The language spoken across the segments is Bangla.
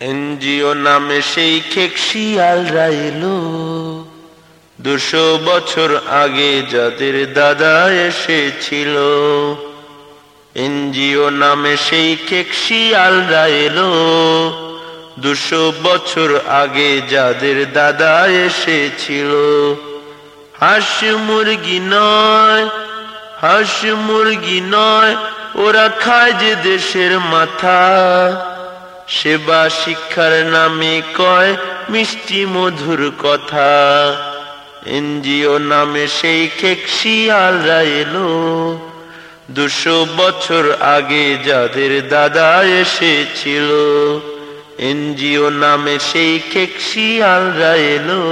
এনজিও নামে সেই খেক শিয়ালরা দুশো বছর আগে যাদের দাদা এসেছিল, এনজিও নামে সেই খেক শিয়ালরা দুশো বছর আগে যাদের দাদা এসেছিল, হাঁস মুরগি নয়, হাঁস মুরগি নয়, ওরা খায় যে দেশের মাথা। সেবা শিক্ষার নামে কয় মিষ্টি মধুর কথা। এনজিও নামে সেই খেক শিয়ালরা এলো। দুশো বছর আগে যাদের দাদা এসেছিল, এনজিও নামে সেই খেক শিয়ালরা এলো।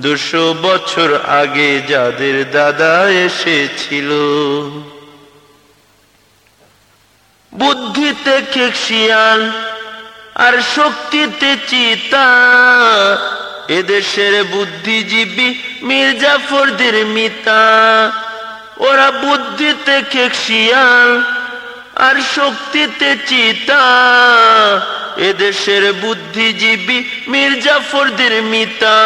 দুশো বছর আগে যাদের দাদা এসেছিল। বুদ্ধিতে খেক শিয়াল, আর শক্তিতে চিতা। এদেশের বুদ্ধিজীবী মির্জাফরদের মিতা। ওরা বুদ্ধিতে খেক শিয়াল, আর শক্তিতে চিতা। এদেশের বুদ্ধিজীবী মির্জাফরদের মিতা।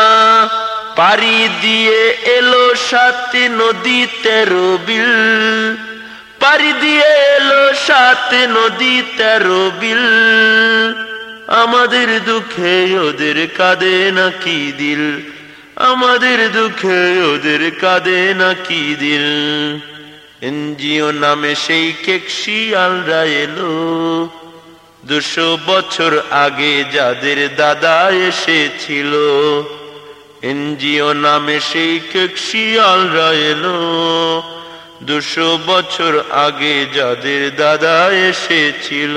পারি দিয়ে এলো সাথে নদী তেরো বিল পারি দিয়ে সাথে নদী তেরো বিল। আমাদের দুঃখে ওদের কাঁদে নাকি দিল? আমাদের দুঃখে ওদের কাঁদে নাকি দিল? এনজিও নামে সেই কেক শিয়ালরা এলো। দুশো বছর আগে যাদের দাদা এসেছিল, এনজিও নামে সেই কেক শিয়ালরা এলো। দুশো বছর আগে যাদের দাদা এসেছিল,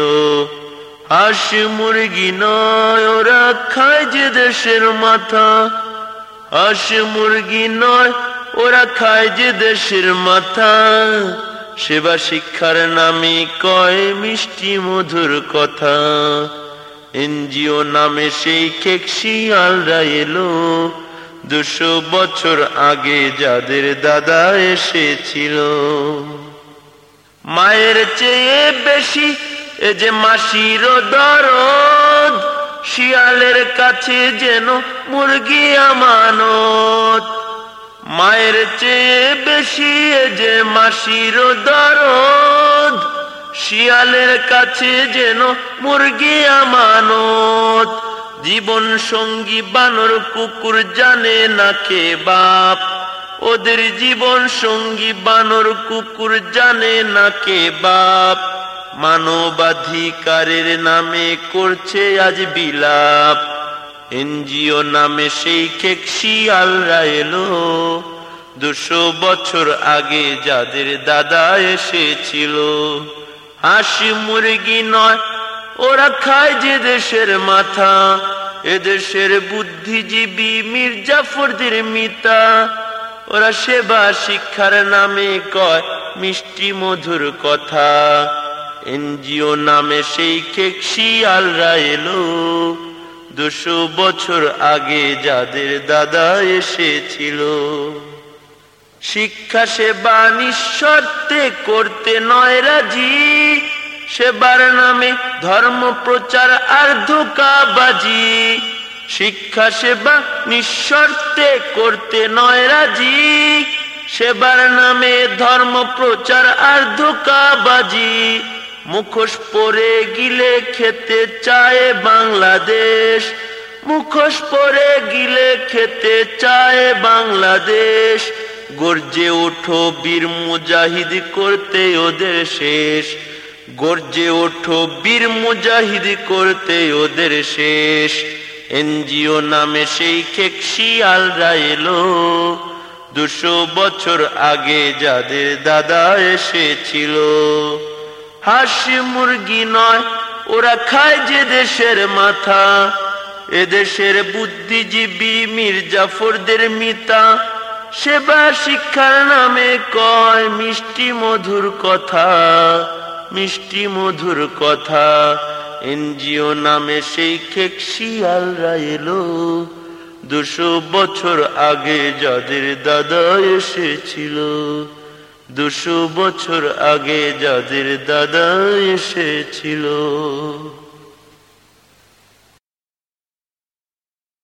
হাঁস মুরগি নয়, ওরা খায় যে দেশের মাথা। হাঁস মুরগি নয়, ওরা খায় যে দেশের মাথা। সেবা শিক্ষার নামে কয় মিষ্টি মধুর কথা। এনজিও নামে সেই খেক শিয়ালরা এলো দুশো বছর আগে যাদের দাদা এসেছিল, মায়ের চেয়ে বেশি এ যে মাসির দরদ, শিয়ালের কাছে যেন মুরগি আমানত। মায়ের চেয়ে বেশি এ যে মাসির দরদ, শিয়ালের কাছে যেন মুরগি আমানত। জীবন সঙ্গী বানর কুকুর জানে না কে বাপ। ওদের জীবন সঙ্গী বানর কুকুর জানে না কে বাপ। মানবাধিকারের নামে করছে আজ বিলাপ। এনজিও নামে সেই খেক শিয়ালরা এলো দুশো বছর আগে যাদের দাদা এসেছিল। হাসি মুরগি নয়, ওরা খায় যে দেশের মাথা। এদেশের বুদ্ধিজীবী মির্জাফরদের মিতা, ওরা সেবা শিক্ষার নামে কয় মিষ্টি মধুর কথা। এনজিও নামে সেই খেক শিয়ালরা এলো। দুশো বছর আগে যাদের দাদা এসেছিল। শিক্ষা সেবা নিঃশর্তে করতে নয় রাজি। সেবার নামে ধর্ম প্রচার আর ধোকাবাজি। শিক্ষা সেবা নিঃশর্তে করতে নয় রাজি। সেবার নামে ধর্ম প্রচার আর ধোকাবাজি। মুখোশ পরে গিলে খেতে চায় বাংলাদেশ। মুখোশ পরে গিলে খেতে চায় বাংলাদেশ। গর্জে ওঠো বীর মুজাহিদ করতে ওদের শেষ গর্জে ওঠো বীর মুজাহিদ করতে ওদের শেষ। এনজিও নামে সেই খেক শিয়ালরা এলো। দুশো বছর আগে যাদের দাদা এসেছিল। হাসি মুরগি নয়, ওরা খায় যে দেশের মাথা। এদেশের বুদ্ধিজীবী মির্জাফরদের মিতা। সেবা শিক্ষার নামে কয় মিষ্টি মধুর কথা। মিষ্টি মধুর কথা। এনজিও নামে সেই খেক শিয়ালরা এলো। দুশো বছর আগে যাদের দাদা এসেছিল। দুশো বছর আগে যাদের দাদা এসেছিল।